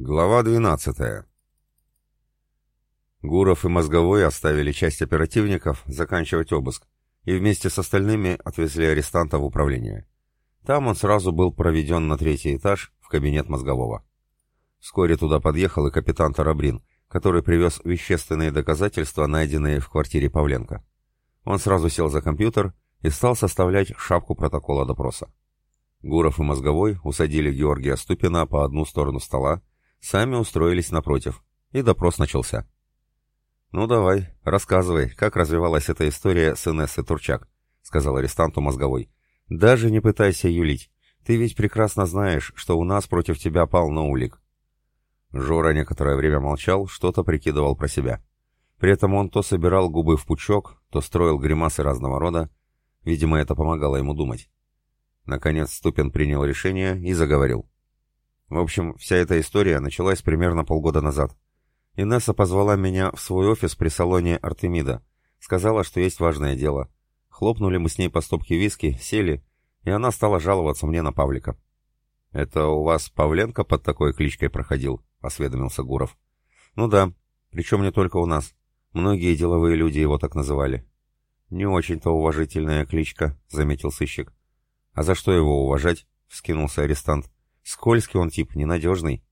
Глава 12. Гуров и Мозговой оставили часть оперативников заканчивать обыск и вместе с остальными отвезли арестанта в управление. Там он сразу был проведен на третий этаж в кабинет Мозгового. Вскоре туда подъехал и капитан Тарабрин, который привез вещественные доказательства, найденные в квартире Павленко. Он сразу сел за компьютер и стал составлять шапку протокола допроса. Гуров и Мозговой усадили Георгия Ступина по одну сторону стола, сами устроились напротив, и допрос начался. «Ну давай, рассказывай, как развивалась эта история с Инессой Турчак», — сказал арестанту мозговой. «Даже не пытайся юлить. Ты ведь прекрасно знаешь, что у нас против тебя полно улик». Жора некоторое время молчал, что-то прикидывал про себя. При этом он то собирал губы в пучок, то строил гримасы разного рода. Видимо, это помогало ему думать. Наконец Ступин принял решение и заговорил. В общем, вся эта история началась примерно полгода назад. Инесса позвала меня в свой офис при салоне Артемида. Сказала, что есть важное дело. Хлопнули мы с ней по стопке виски, сели, и она стала жаловаться мне на Павлика. «Это у вас Павленко под такой кличкой проходил?» — осведомился Гуров. «Ну да, причем не только у нас. Многие деловые люди его так называли». «Не очень-то уважительная кличка», — заметил сыщик. «А за что его уважать?» — вскинулся арестант. Скользкий он тип, ненадежный.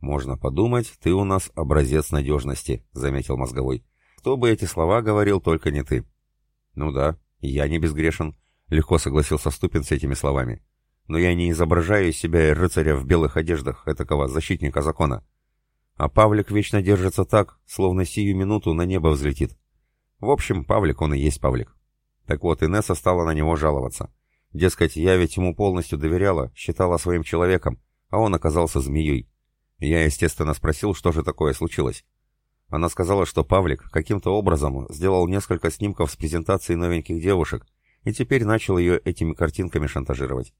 Можно подумать, ты у нас образец надежности, заметил мозговой. Кто бы эти слова говорил, только не ты. Ну да, я не безгрешен, легко согласился Ступин с этими словами. Но я не изображаю из себя рыцаря в белых одеждах, этакого защитника закона. А Павлик вечно держится так, словно сию минуту на небо взлетит. В общем, Павлик он и есть Павлик. Так вот, Инесса стала на него жаловаться. Дескать, я ведь ему полностью доверяла, считала своим человеком, а он оказался змеей. Я, естественно, спросил, что же такое случилось. Она сказала, что Павлик каким-то образом сделал несколько снимков с презентацией новеньких девушек и теперь начал ее этими картинками шантажировать.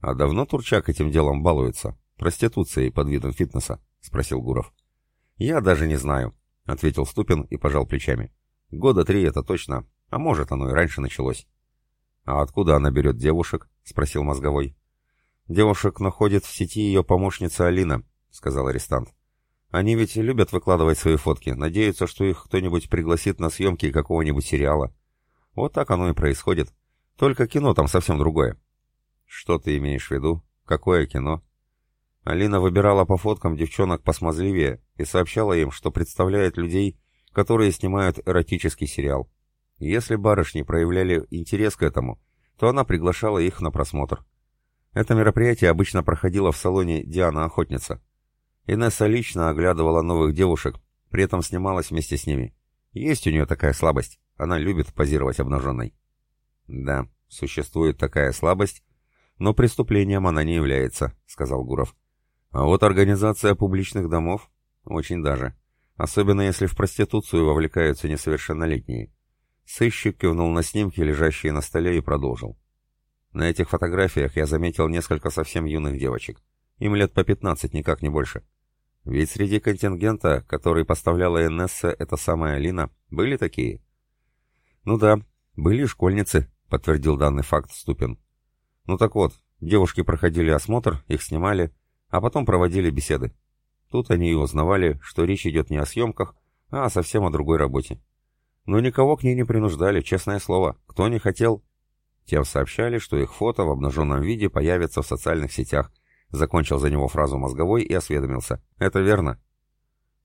«А давно Турчак этим делом балуется? Проституцией под видом фитнеса?» — спросил Гуров. «Я даже не знаю», — ответил Ступин и пожал плечами. «Года три это точно, а может оно и раньше началось». «А откуда она берет девушек?» — спросил мозговой. «Девушек находит в сети ее помощница Алина», — сказал арестант. «Они ведь любят выкладывать свои фотки, надеются, что их кто-нибудь пригласит на съемки какого-нибудь сериала. Вот так оно и происходит. Только кино там совсем другое». «Что ты имеешь в виду? Какое кино?» Алина выбирала по фоткам девчонок посмазливее и сообщала им, что представляет людей, которые снимают эротический сериал. Если барышни проявляли интерес к этому, то она приглашала их на просмотр. Это мероприятие обычно проходило в салоне «Диана Охотница». Инесса лично оглядывала новых девушек, при этом снималась вместе с ними. Есть у нее такая слабость, она любит позировать обнаженной. Да, существует такая слабость, но преступлением она не является, сказал Гуров. А вот организация публичных домов очень даже. Особенно если в проституцию вовлекаются несовершеннолетние. Сыщик кивнул на снимки, лежащие на столе, и продолжил. На этих фотографиях я заметил несколько совсем юных девочек. Им лет по 15, никак не больше. Ведь среди контингента, который поставляла Энесса эта самая Лина, были такие? Ну да, были школьницы, подтвердил данный факт Ступин. Ну так вот, девушки проходили осмотр, их снимали, а потом проводили беседы. Тут они и узнавали, что речь идет не о съемках, а совсем о другой работе. Но никого к ней не принуждали, честное слово. Кто не хотел... Тем сообщали, что их фото в обнаженном виде появится в социальных сетях. Закончил за него фразу мозговой и осведомился. «Это верно?»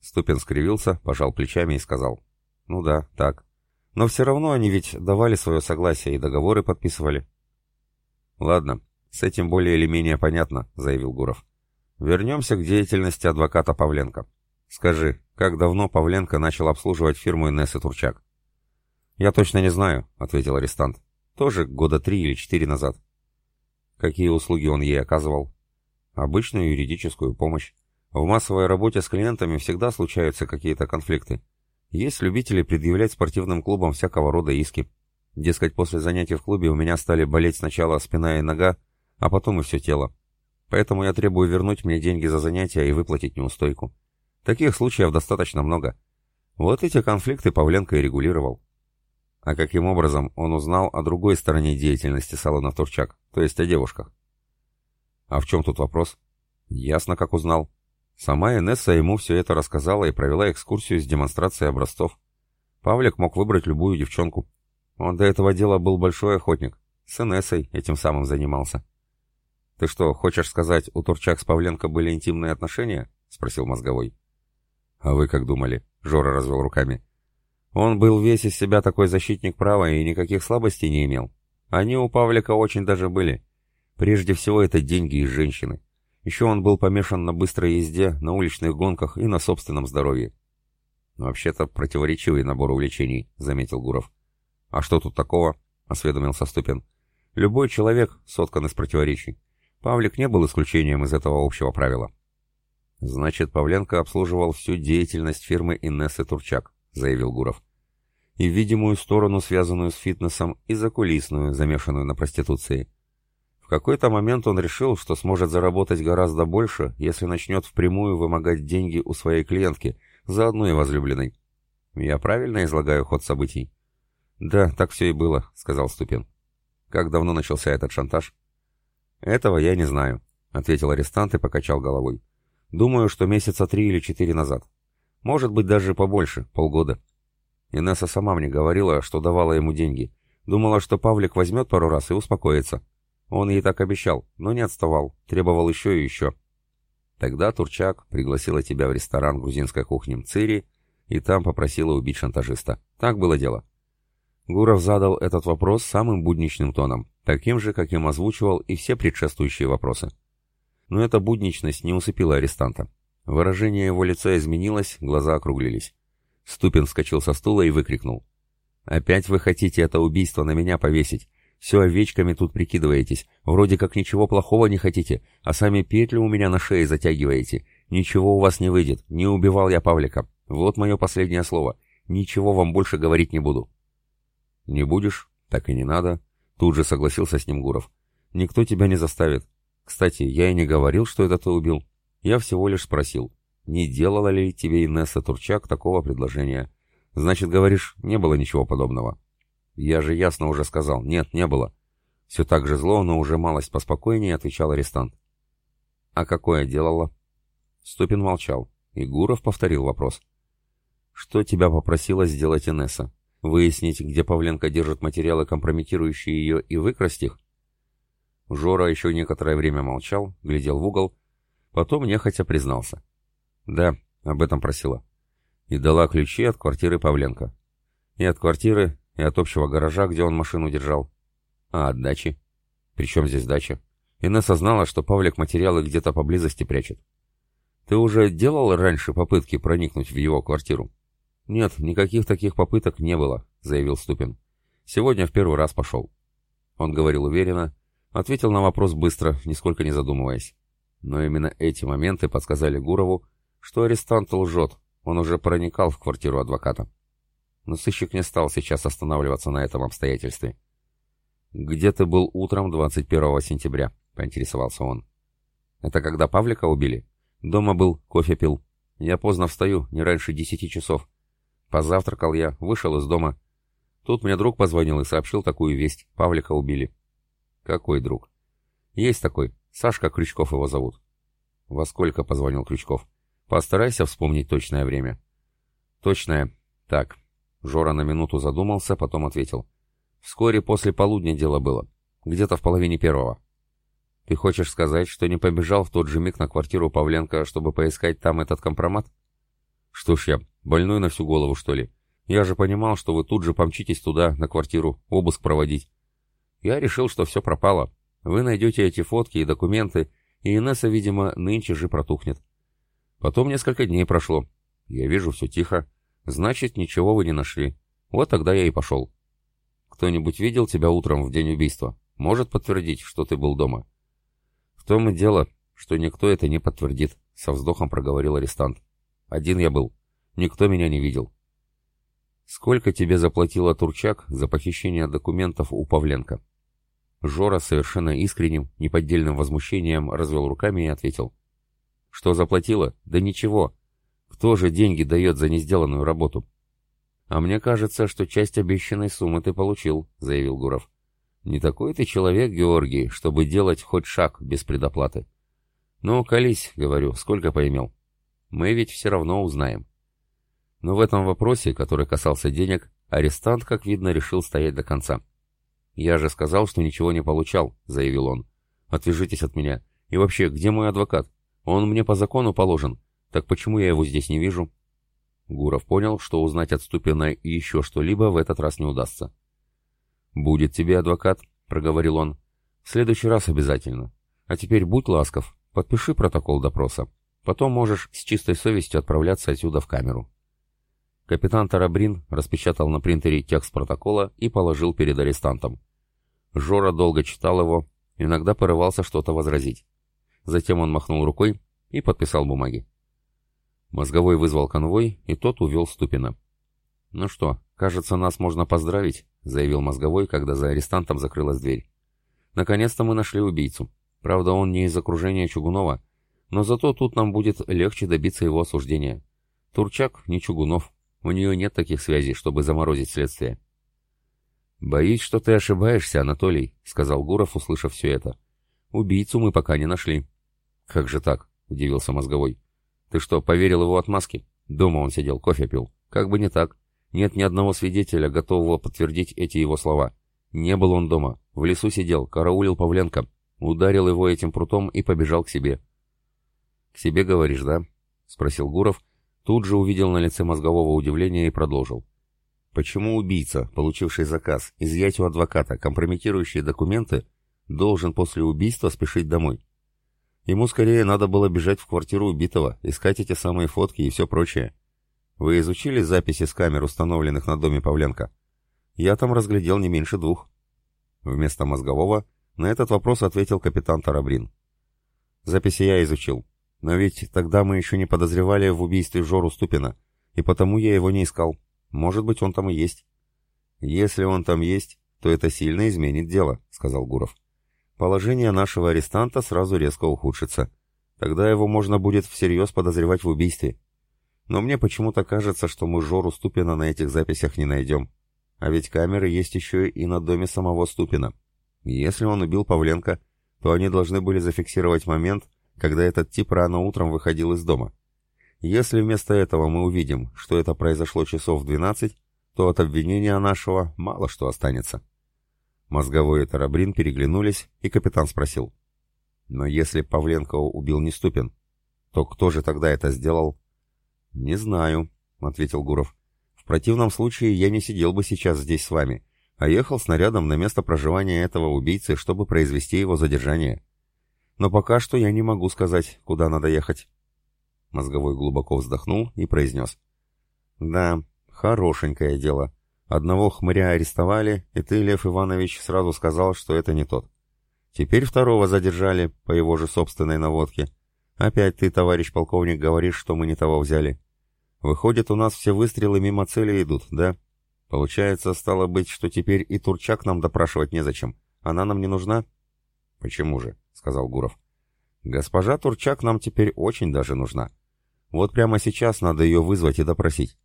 Ступин скривился, пожал плечами и сказал. «Ну да, так. Но все равно они ведь давали свое согласие и договоры подписывали». «Ладно, с этим более или менее понятно», — заявил Гуров. «Вернемся к деятельности адвоката Павленко. Скажи, как давно Павленко начал обслуживать фирму Инессы Турчак?» «Я точно не знаю», — ответил арестант. «Тоже года три или четыре назад». «Какие услуги он ей оказывал?» «Обычную юридическую помощь. В массовой работе с клиентами всегда случаются какие-то конфликты. Есть любители предъявлять спортивным клубам всякого рода иски. Дескать, после занятий в клубе у меня стали болеть сначала спина и нога, а потом и все тело. Поэтому я требую вернуть мне деньги за занятия и выплатить неустойку. Таких случаев достаточно много. Вот эти конфликты Павленко и регулировал. А каким образом он узнал о другой стороне деятельности салона Турчак, то есть о девушках? А в чем тут вопрос? Ясно, как узнал. Сама Инесса ему все это рассказала и провела экскурсию с демонстрацией образцов. Павлик мог выбрать любую девчонку. Он до этого дела был большой охотник. С Инессой этим самым занимался. «Ты что, хочешь сказать, у Турчак с Павленко были интимные отношения?» — спросил мозговой. «А вы как думали?» — Жора развел руками. «Он был весь из себя такой защитник права и никаких слабостей не имел. Они у Павлика очень даже были. Прежде всего это деньги и женщины. Еще он был помешан на быстрой езде, на уличных гонках и на собственном здоровье. «Вообще-то противоречивый набор увлечений», — заметил Гуров. «А что тут такого?» — осведомился Ступин. «Любой человек соткан из противоречий. Павлик не был исключением из этого общего правила». «Значит, Павленко обслуживал всю деятельность фирмы Инессы Турчак», — заявил Гуров. «И видимую сторону, связанную с фитнесом, и закулисную, замешанную на проституции. В какой-то момент он решил, что сможет заработать гораздо больше, если начнет впрямую вымогать деньги у своей клиентки, заодно и возлюбленной. Я правильно излагаю ход событий? Да, так все и было, сказал Ступин. Как давно начался этот шантаж? Этого я не знаю, ответил арестант и покачал головой. Думаю, что месяца три или четыре назад. Может быть, даже побольше, полгода. Инесса сама мне говорила, что давала ему деньги. Думала, что Павлик возьмет пару раз и успокоится. Он ей так обещал, но не отставал, требовал еще и еще. Тогда Турчак пригласила тебя в ресторан грузинской кухни Мцири и там попросила убить шантажиста. Так было дело. Гуров задал этот вопрос самым будничным тоном, таким же, каким озвучивал и все предшествующие вопросы. Но эта будничность не усыпила арестанта. Выражение его лица изменилось, глаза округлились. Ступин вскочил со стула и выкрикнул. «Опять вы хотите это убийство на меня повесить? Все овечками тут прикидываетесь. Вроде как ничего плохого не хотите, а сами петлю у меня на шее затягиваете. Ничего у вас не выйдет. Не убивал я Павлика. Вот мое последнее слово. Ничего вам больше говорить не буду. Не будешь? Так и не надо. Тут же согласился с ним Гуров. Никто тебя не заставит. Кстати, я и не говорил, что это ты убил. Я всего лишь спросил, не делала ли тебе Инесса Турчак такого предложения. Значит, говоришь, не было ничего подобного. «Я же ясно уже сказал. Нет, не было». Все так же зло, но уже малость поспокойнее, отвечал арестант. «А какое делала?» Ступин молчал, и Гуров повторил вопрос. «Что тебя попросила сделать Инесса? Выяснить, где Павленко держит материалы, компрометирующие ее, и выкрасть их?» Жора еще некоторое время молчал, глядел в угол, потом нехотя признался. «Да, об этом просила. И дала ключи от квартиры Павленко. И от квартиры, и от общего гаража, где он машину держал. А от дачи? Причем здесь дача? Инесса знала, что Павлик материалы где-то поблизости прячет. Ты уже делал раньше попытки проникнуть в его квартиру? Нет, никаких таких попыток не было, заявил Ступин. Сегодня в первый раз пошел. Он говорил уверенно, ответил на вопрос быстро, нисколько не задумываясь. Но именно эти моменты подсказали Гурову, что арестант лжет, он уже проникал в квартиру адвоката но сыщик не стал сейчас останавливаться на этом обстоятельстве. «Где ты был утром 21 сентября?» — поинтересовался он. «Это когда Павлика убили? Дома был, кофе пил. Я поздно встаю, не раньше десяти часов. Позавтракал я, вышел из дома. Тут мне друг позвонил и сообщил такую весть. Павлика убили». «Какой друг?» «Есть такой. Сашка Крючков его зовут». «Во сколько?» — позвонил Крючков. «Постарайся вспомнить точное время». «Точное. Так, Жора на минуту задумался, потом ответил. «Вскоре после полудня дело было. Где-то в половине первого». «Ты хочешь сказать, что не побежал в тот же миг на квартиру Павленко, чтобы поискать там этот компромат?» «Что ж я, больной на всю голову, что ли? Я же понимал, что вы тут же помчитесь туда, на квартиру, обыск проводить. Я решил, что все пропало. Вы найдете эти фотки и документы, и Инесса, видимо, нынче же протухнет. Потом несколько дней прошло. Я вижу, все тихо. Значит, ничего вы не нашли. Вот тогда я и пошел. Кто-нибудь видел тебя утром в день убийства? Может подтвердить, что ты был дома? В том и дело, что никто это не подтвердит, со вздохом проговорил арестант. Один я был. Никто меня не видел. Сколько тебе заплатила Турчак за похищение документов у Павленко? Жора совершенно искренним, неподдельным возмущением развел руками и ответил. Что заплатила? Да ничего. Кто же деньги дает за несделанную работу? А мне кажется, что часть обещанной суммы ты получил, заявил Гуров. Не такой ты человек, Георгий, чтобы делать хоть шаг без предоплаты. Ну, колись, говорю, сколько поимел? Мы ведь все равно узнаем. Но в этом вопросе, который касался денег, арестант, как видно, решил стоять до конца. «Я же сказал, что ничего не получал», — заявил он. «Отвяжитесь от меня. И вообще, где мой адвокат? Он мне по закону положен. Так почему я его здесь не вижу?» Гуров понял, что узнать от Ступина и еще что-либо в этот раз не удастся. «Будет тебе адвокат», — проговорил он. «В следующий раз обязательно. А теперь будь ласков, подпиши протокол допроса. Потом можешь с чистой совестью отправляться отсюда в камеру». Капитан Тарабрин распечатал на принтере текст протокола и положил перед арестантом. Жора долго читал его, иногда порывался что-то возразить. Затем он махнул рукой и подписал бумаги. Мозговой вызвал конвой, и тот увел Ступина. «Ну что, кажется, нас можно поздравить», — заявил Мозговой, когда за арестантом закрылась дверь. «Наконец-то мы нашли убийцу. Правда, он не из окружения Чугунова, но зато тут нам будет легче добиться его осуждения. Турчак не Чугунов, у нее нет таких связей, чтобы заморозить следствие. «Боюсь, что ты ошибаешься, Анатолий», — сказал Гуров, услышав все это. «Убийцу мы пока не нашли». «Как же так?» — удивился мозговой. «Ты что, поверил его отмазке? Дома он сидел, кофе пил. Как бы не так. Нет ни одного свидетеля, готового подтвердить эти его слова. Не был он дома. В лесу сидел, караулил Павленко. Ударил его этим прутом и побежал к себе». «К себе, говоришь, да?» — спросил Гуров, Тут же увидел на лице мозгового удивления и продолжил. Почему убийца, получивший заказ, изъять у адвоката компрометирующие документы, должен после убийства спешить домой? Ему скорее надо было бежать в квартиру убитого, искать эти самые фотки и все прочее. Вы изучили записи с камер, установленных на доме Павленко? Я там разглядел не меньше двух. Вместо мозгового на этот вопрос ответил капитан Тарабрин. Записи я изучил. Но ведь тогда мы еще не подозревали в убийстве Жору Ступина, и потому я его не искал. Может быть, он там и есть. Если он там есть, то это сильно изменит дело, сказал Гуров. Положение нашего арестанта сразу резко ухудшится. Тогда его можно будет всерьез подозревать в убийстве. Но мне почему-то кажется, что мы Жору Ступина на этих записях не найдем. А ведь камеры есть еще и на доме самого Ступина. Если он убил Павленко, то они должны были зафиксировать момент, когда этот тип рано утром выходил из дома. Если вместо этого мы увидим, что это произошло часов в 12, то от обвинения нашего мало что останется. Мозговой и Тарабрин переглянулись, и капитан спросил. «Но если Павленко убил Неступин, то кто же тогда это сделал?» «Не знаю», — ответил Гуров. «В противном случае я не сидел бы сейчас здесь с вами, а ехал снарядом на место проживания этого убийцы, чтобы произвести его задержание но пока что я не могу сказать, куда надо ехать». Мозговой глубоко вздохнул и произнес. «Да, хорошенькое дело. Одного хмыря арестовали, и ты, Лев Иванович, сразу сказал, что это не тот. Теперь второго задержали, по его же собственной наводке. Опять ты, товарищ полковник, говоришь, что мы не того взяли. Выходит, у нас все выстрелы мимо цели идут, да? Получается, стало быть, что теперь и Турчак нам допрашивать незачем. Она нам не нужна?» «Почему же?» — сказал Гуров. «Госпожа Турчак нам теперь очень даже нужна. Вот прямо сейчас надо ее вызвать и допросить.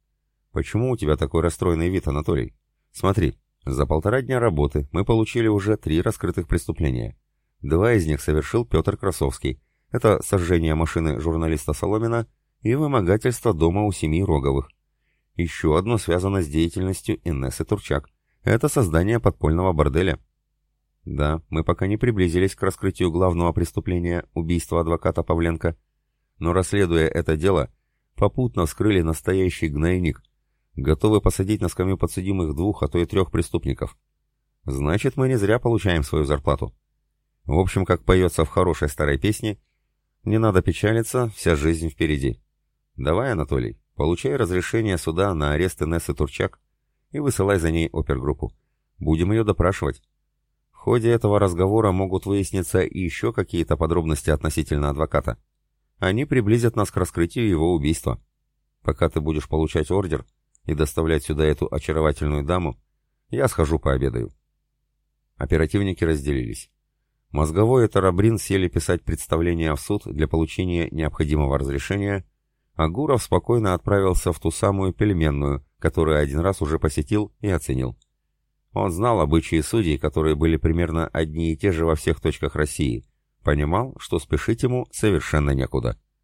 Почему у тебя такой расстроенный вид, Анатолий? Смотри, за полтора дня работы мы получили уже три раскрытых преступления. Два из них совершил Петр Красовский. Это сожжение машины журналиста Соломина и вымогательство дома у семьи Роговых. Еще одно связано с деятельностью Инессы Турчак. Это создание подпольного борделя. Да, мы пока не приблизились к раскрытию главного преступления – убийства адвоката Павленко. Но расследуя это дело, попутно вскрыли настоящий гнойник, готовы посадить на скамью подсудимых двух, а то и трех преступников. Значит, мы не зря получаем свою зарплату. В общем, как поется в хорошей старой песне, не надо печалиться, вся жизнь впереди. Давай, Анатолий, получай разрешение суда на арест Инессы Турчак и высылай за ней опергруппу. Будем ее допрашивать. В ходе этого разговора могут выясниться и еще какие-то подробности относительно адвоката. Они приблизят нас к раскрытию его убийства. Пока ты будешь получать ордер и доставлять сюда эту очаровательную даму, я схожу пообедаю. Оперативники разделились. Мозговой и Тарабрин сели писать представление в суд для получения необходимого разрешения, а Гуров спокойно отправился в ту самую пельменную, которую один раз уже посетил и оценил. Он знал обычаи судей, которые были примерно одни и те же во всех точках России. Понимал, что спешить ему совершенно некуда.